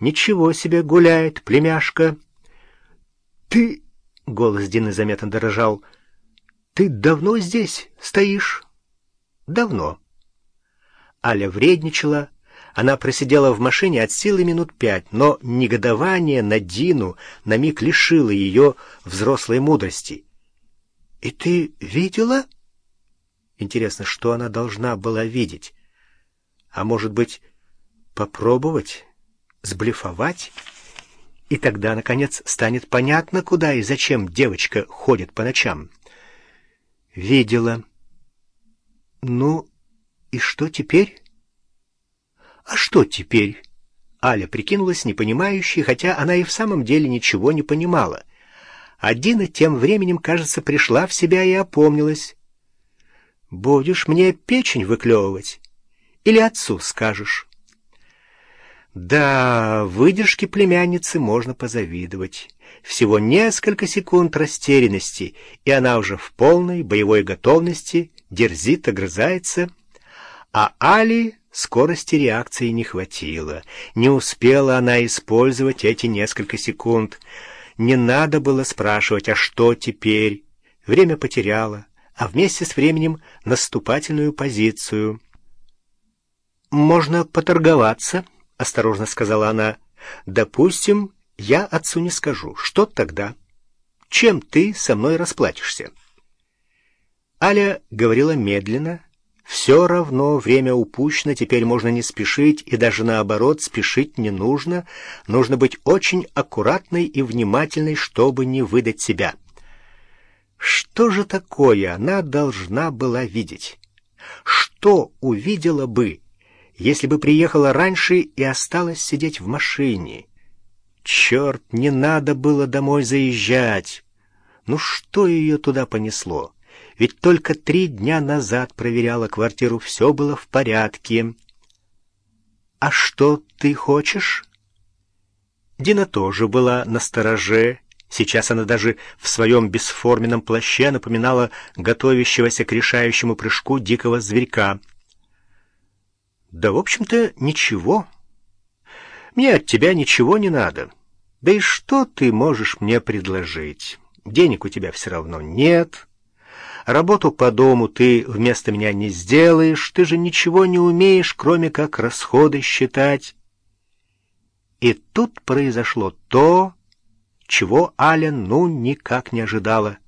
Ничего себе гуляет, племяшка. Ты, — голос Дины заметно дорожал, — ты давно здесь стоишь? Давно. Аля вредничала, она просидела в машине от силы минут пять, но негодование на Дину на миг лишило ее взрослой мудрости. — И ты видела? Интересно, что она должна была видеть? А может быть, попробовать, сблефовать? И тогда, наконец, станет понятно, куда и зачем девочка ходит по ночам. Видела. Ну, и что теперь? А что теперь? Аля прикинулась непонимающей, хотя она и в самом деле ничего не понимала. А тем временем, кажется, пришла в себя и опомнилась. «Будешь мне печень выклевывать? Или отцу скажешь?» Да, выдержке племянницы можно позавидовать. Всего несколько секунд растерянности, и она уже в полной боевой готовности дерзит, огрызается. А Али скорости реакции не хватило. Не успела она использовать эти несколько секунд. Не надо было спрашивать, а что теперь? Время потеряла, а вместе с временем наступательную позицию. «Можно поторговаться», — осторожно сказала она. «Допустим, я отцу не скажу. Что тогда? Чем ты со мной расплатишься?» Аля говорила медленно. «Все равно время упущено, теперь можно не спешить, и даже наоборот, спешить не нужно. Нужно быть очень аккуратной и внимательной, чтобы не выдать себя». Что же такое она должна была видеть? Что увидела бы, если бы приехала раньше и осталась сидеть в машине. Черт, не надо было домой заезжать. Ну что ее туда понесло? Ведь только три дня назад проверяла квартиру, все было в порядке. «А что ты хочешь?» Дина тоже была на стороже. Сейчас она даже в своем бесформенном плаще напоминала готовящегося к решающему прыжку дикого зверька — да, в общем-то, ничего. Мне от тебя ничего не надо. Да и что ты можешь мне предложить? Денег у тебя все равно нет. Работу по дому ты вместо меня не сделаешь. Ты же ничего не умеешь, кроме как расходы считать. И тут произошло то, чего Аля ну никак не ожидала.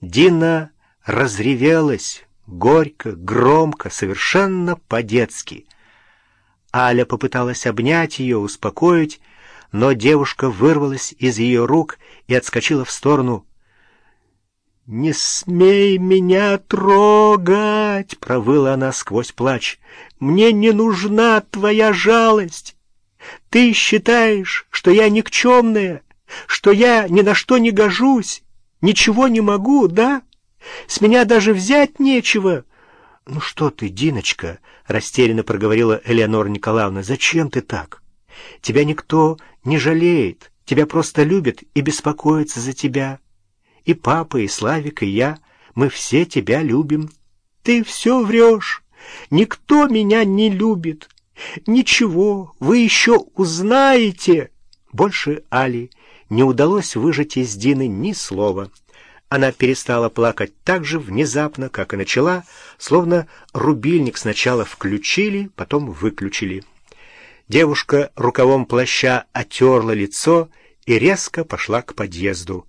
Дина разревелась, горько, громко, совершенно по-детски — Аля попыталась обнять ее, успокоить, но девушка вырвалась из ее рук и отскочила в сторону. «Не смей меня трогать!» — провыла она сквозь плач. «Мне не нужна твоя жалость! Ты считаешь, что я никчемная, что я ни на что не гожусь, ничего не могу, да? С меня даже взять нечего!» «Ну что ты, Диночка?» — растерянно проговорила Элеонора Николаевна. «Зачем ты так? Тебя никто не жалеет, тебя просто любят и беспокоятся за тебя. И папа, и Славик, и я, мы все тебя любим. Ты все врешь, никто меня не любит. Ничего, вы еще узнаете!» Больше Али не удалось выжать из Дины ни слова. Она перестала плакать так же внезапно, как и начала, словно рубильник сначала включили, потом выключили. Девушка рукавом плаща отерла лицо и резко пошла к подъезду.